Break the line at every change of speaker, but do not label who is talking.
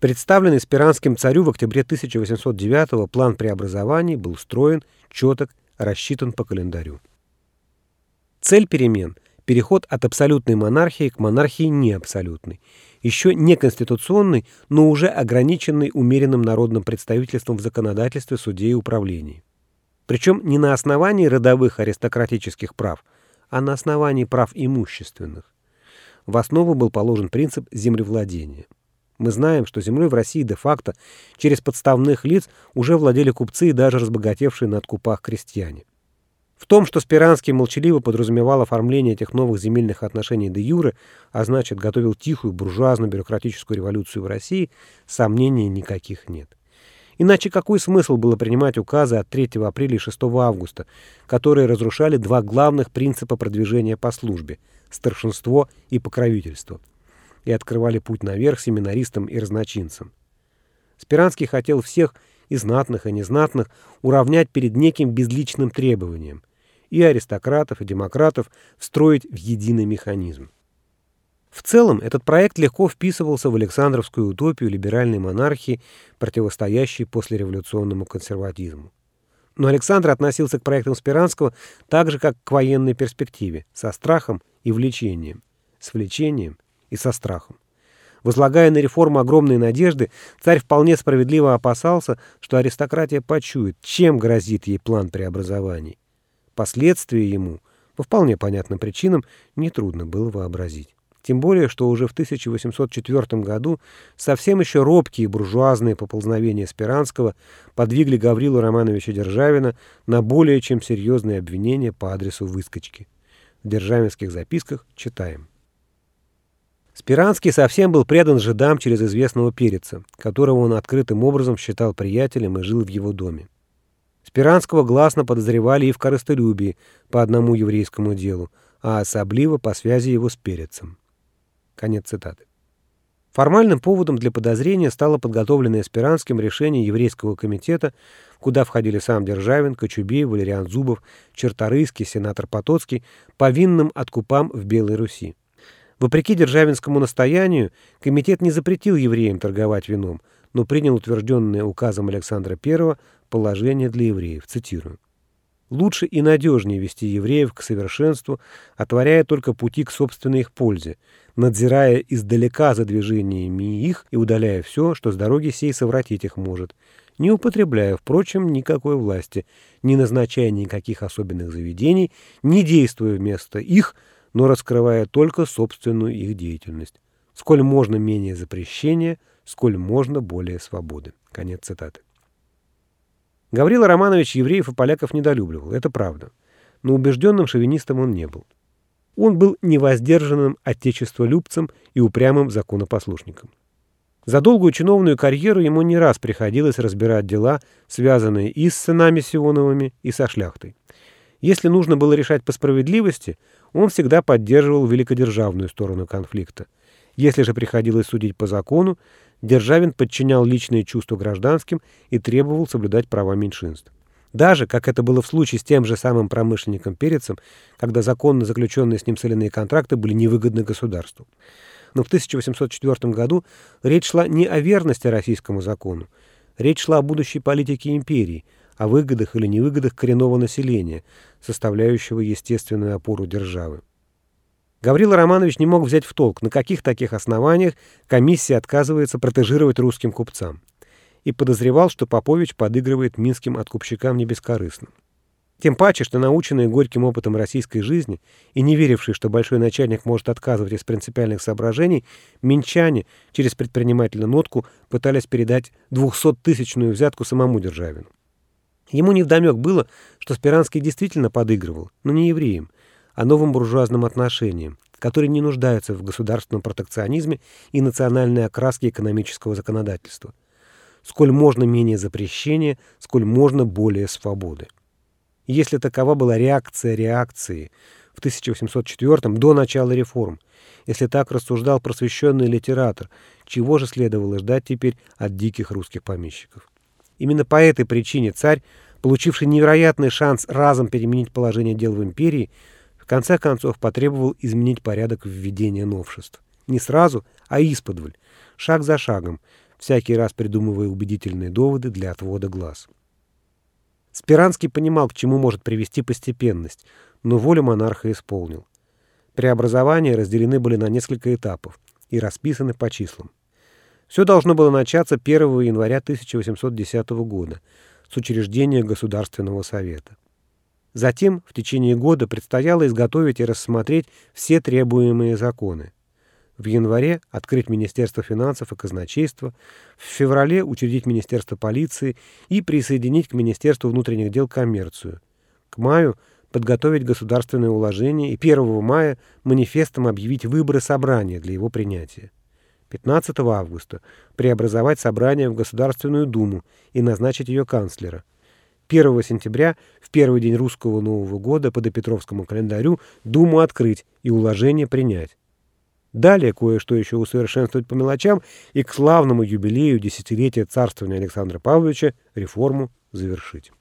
Представленный Спиранским царю в октябре 1809 план преобразований был строен, четок, рассчитан по календарю. Цель перемен – переход от абсолютной монархии к монархии неабсолютной, еще не конституционной, но уже ограниченной умеренным народным представительством в законодательстве, суде и управлении. Причем не на основании родовых аристократических прав, а на основании прав имущественных. В основу был положен принцип землевладения. Мы знаем, что землей в России де-факто через подставных лиц уже владели купцы и даже разбогатевшие на откупах крестьяне. В том, что Спиранский молчаливо подразумевал оформление этих новых земельных отношений де юре, а значит, готовил тихую буржуазную бюрократическую революцию в России, сомнений никаких нет. Иначе какой смысл было принимать указы от 3 апреля и 6 августа, которые разрушали два главных принципа продвижения по службе – старшинство и покровительство – и открывали путь наверх семинаристам и разночинцам. Спиранский хотел всех, и знатных, и незнатных, уравнять перед неким безличным требованием, и аристократов, и демократов встроить в единый механизм. В целом, этот проект легко вписывался в Александровскую утопию либеральной монархии, противостоящей послереволюционному консерватизму. Но Александр относился к проектам Спиранского так же, как к военной перспективе, со страхом и влечением, с влечением и со страхом. Возлагая на реформу огромные надежды, царь вполне справедливо опасался, что аристократия почует, чем грозит ей план преобразований. Последствия ему, по вполне понятным причинам, нетрудно было вообразить. Тем более, что уже в 1804 году совсем еще робкие буржуазные поползновения Спиранского подвигли Гаврилу Романовича Державина на более чем серьезные обвинения по адресу выскочки. В державинских записках читаем. Спиранский совсем был предан жидам через известного переца, которого он открытым образом считал приятелем и жил в его доме. Спиранского гласно подозревали и в корыстолюбии по одному еврейскому делу, а особливо по связи его с перецем. Конец цитаты. Формальным поводом для подозрения стало подготовленное Спиранским решение еврейского комитета, куда входили сам Державин, Кочубей, Валериан Зубов, Черторийский, сенатор Потоцкий, повинным откупам в Белой Руси. Вопреки державинскому настоянию, комитет не запретил евреям торговать вином, но принял утвержденное указом Александра I положение для евреев, цитирую. «Лучше и надежнее вести евреев к совершенству, отворяя только пути к собственной их пользе, надзирая издалека за движениями их и удаляя все, что с дороги сей совратить их может, не употребляя, впрочем, никакой власти, не назначая никаких особенных заведений, не действуя вместо их – но раскрывая только собственную их деятельность. Сколь можно менее запрещения, сколь можно более свободы. Конец цитаты. Гаврила Романович евреев и поляков недолюбливал, это правда. Но убежденным шовинистом он не был. Он был невоздержанным отечестволюбцем и упрямым законопослушником. За долгую чиновную карьеру ему не раз приходилось разбирать дела, связанные и с сынами Сионовыми, и со шляхтой. Если нужно было решать по справедливости, он всегда поддерживал великодержавную сторону конфликта. Если же приходилось судить по закону, Державин подчинял личные чувства гражданским и требовал соблюдать права меньшинств. Даже, как это было в случае с тем же самым промышленником Перецем, когда законно заключенные с ним соляные контракты были невыгодны государству. Но в 1804 году речь шла не о верности российскому закону, речь шла о будущей политике империи – о выгодах или невыгодах коренного населения, составляющего естественную опору державы. Гаврила Романович не мог взять в толк, на каких таких основаниях комиссия отказывается протежировать русским купцам, и подозревал, что Попович подыгрывает минским откупщикам не бескорыстно. Тем паче, что наученные горьким опытом российской жизни и не верившие, что большой начальник может отказывать из принципиальных соображений, минчане через предпринимателя нотку пытались передать двухсоттысячную взятку самому Державину. Ему невдомек было, что Спиранский действительно подыгрывал, но не евреям, а новым буржуазным отношениям, которые не нуждаются в государственном протекционизме и национальной окраске экономического законодательства. Сколь можно менее запрещения, сколь можно более свободы. если такова была реакция реакции в 1804 до начала реформ, если так рассуждал просвещенный литератор, чего же следовало ждать теперь от диких русских помещиков? Именно по этой причине царь, получивший невероятный шанс разом переменить положение дел в империи, в конце концов потребовал изменить порядок введения новшеств. Не сразу, а исподволь, шаг за шагом, всякий раз придумывая убедительные доводы для отвода глаз. Спиранский понимал, к чему может привести постепенность, но волю монарха исполнил. Преобразования разделены были на несколько этапов и расписаны по числам. Все должно было начаться 1 января 1810 года с учреждения Государственного совета. Затем в течение года предстояло изготовить и рассмотреть все требуемые законы. В январе открыть Министерство финансов и казначейства, в феврале учредить Министерство полиции и присоединить к Министерству внутренних дел коммерцию. К маю подготовить государственное уложение и 1 мая манифестом объявить выборы собрания для его принятия. 15 августа преобразовать собрание в Государственную Думу и назначить ее канцлера. 1 сентября, в первый день русского Нового года по допетровскому календарю, Думу открыть и уложение принять. Далее кое-что еще усовершенствовать по мелочам и к славному юбилею десятилетия царствования Александра Павловича реформу завершить.